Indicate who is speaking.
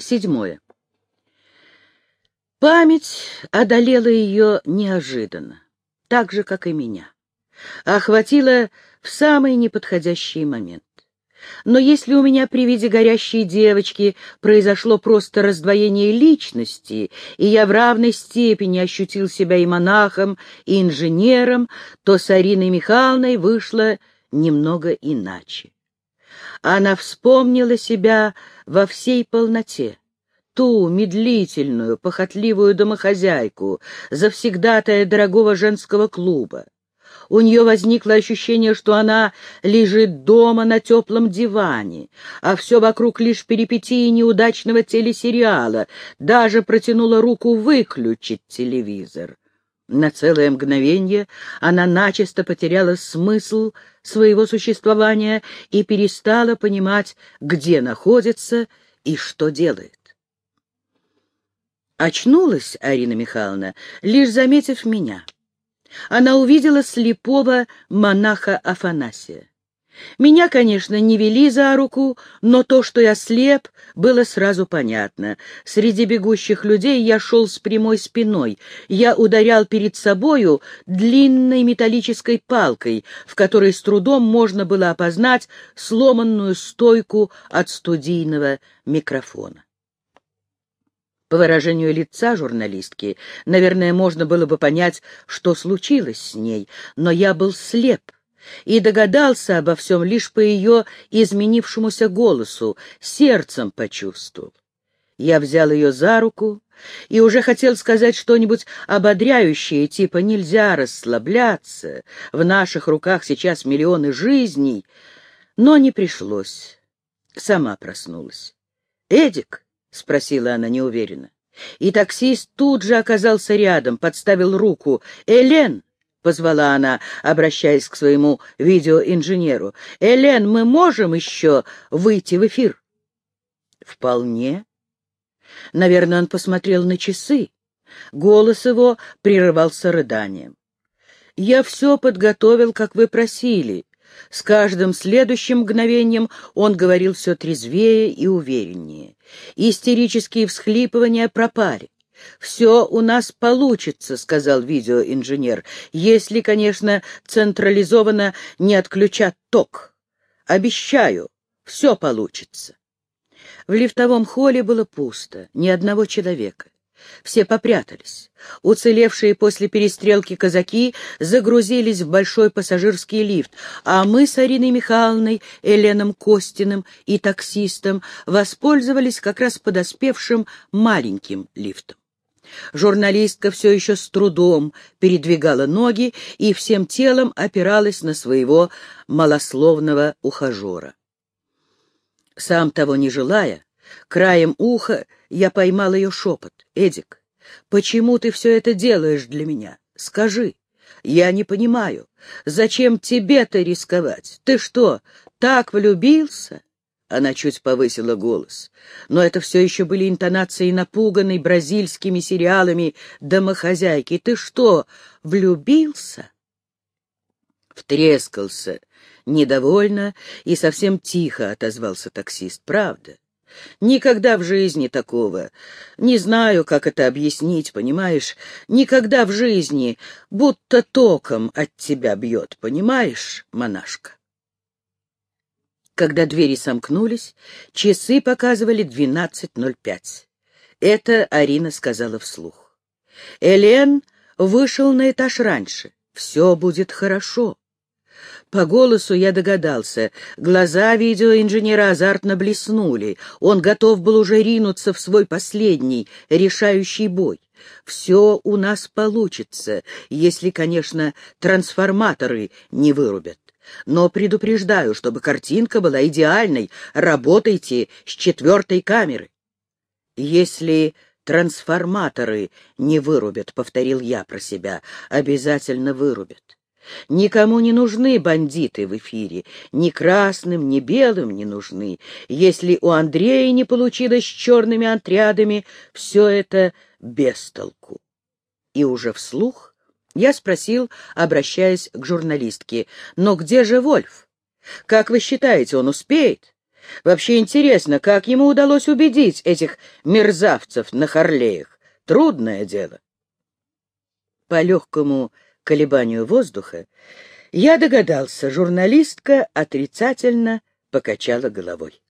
Speaker 1: Седьмое. Память одолела ее неожиданно, так же, как и меня. Охватила в самый неподходящий момент. Но если у меня при виде горящей девочки произошло просто раздвоение личности, и я в равной степени ощутил себя и монахом, и инженером, то с Ариной Михайловной вышло немного иначе. Она вспомнила себя во всей полноте, ту медлительную, похотливую домохозяйку, завсегдатая дорогого женского клуба. У нее возникло ощущение, что она лежит дома на теплом диване, а все вокруг лишь перипетии неудачного телесериала, даже протянула руку выключить телевизор. На целое мгновение она начисто потеряла смысл своего существования и перестала понимать, где находится и что делает. Очнулась Арина Михайловна, лишь заметив меня. Она увидела слепого монаха Афанасия. Меня, конечно, не вели за руку, но то, что я слеп, было сразу понятно. Среди бегущих людей я шел с прямой спиной. Я ударял перед собою длинной металлической палкой, в которой с трудом можно было опознать сломанную стойку от студийного микрофона. По выражению лица журналистки, наверное, можно было бы понять, что случилось с ней, но я был слеп и догадался обо всем лишь по ее изменившемуся голосу, сердцем почувствовал. Я взял ее за руку и уже хотел сказать что-нибудь ободряющее, типа «нельзя расслабляться, в наших руках сейчас миллионы жизней», но не пришлось. Сама проснулась. «Эдик!» — спросила она неуверенно. И таксист тут же оказался рядом, подставил руку. «Элен!» — позвала она, обращаясь к своему видеоинженеру. «Элен, мы можем еще выйти в эфир?» «Вполне». Наверное, он посмотрел на часы. Голос его прерывался рыданием. «Я все подготовил, как вы просили. С каждым следующим мгновением он говорил все трезвее и увереннее. Истерические всхлипывания пропали. «Все у нас получится», — сказал видеоинженер, «если, конечно, централизованно не отключат ток. Обещаю, все получится». В лифтовом холле было пусто, ни одного человека. Все попрятались. Уцелевшие после перестрелки казаки загрузились в большой пассажирский лифт, а мы с Ариной Михайловной, Еленом Костиным и таксистом воспользовались как раз подоспевшим маленьким лифтом. Журналистка все еще с трудом передвигала ноги и всем телом опиралась на своего малословного ухажера. Сам того не желая, краем уха я поймал ее шепот. «Эдик, почему ты все это делаешь для меня? Скажи. Я не понимаю. Зачем тебе-то рисковать? Ты что, так влюбился?» Она чуть повысила голос. Но это все еще были интонации напуганной бразильскими сериалами домохозяйки. «Ты что, влюбился?» Втрескался недовольно и совсем тихо отозвался таксист. «Правда?» Никогда в жизни такого. Не знаю, как это объяснить, понимаешь? Никогда в жизни, будто током от тебя бьет, понимаешь, монашка? Когда двери сомкнулись, часы показывали двенадцать ноль пять. Это Арина сказала вслух. Элен вышел на этаж раньше. Все будет хорошо. По голосу я догадался. Глаза видеоинженера азартно блеснули. Он готов был уже ринуться в свой последний, решающий бой. Все у нас получится, если, конечно, трансформаторы не вырубят. Но предупреждаю, чтобы картинка была идеальной, работайте с четвертой камеры. Если трансформаторы не вырубят, — повторил я про себя, — обязательно вырубят. Никому не нужны бандиты в эфире, ни красным, ни белым не нужны. Если у Андрея не получилось с черными отрядами, все это без толку. И уже вслух я спросил, обращаясь к журналистке, «Но где же Вольф? Как вы считаете, он успеет? Вообще интересно, как ему удалось убедить этих мерзавцев на Харлеях. Трудное дело. По легкому колебанию воздуха я догадался, журналистка отрицательно покачала головой.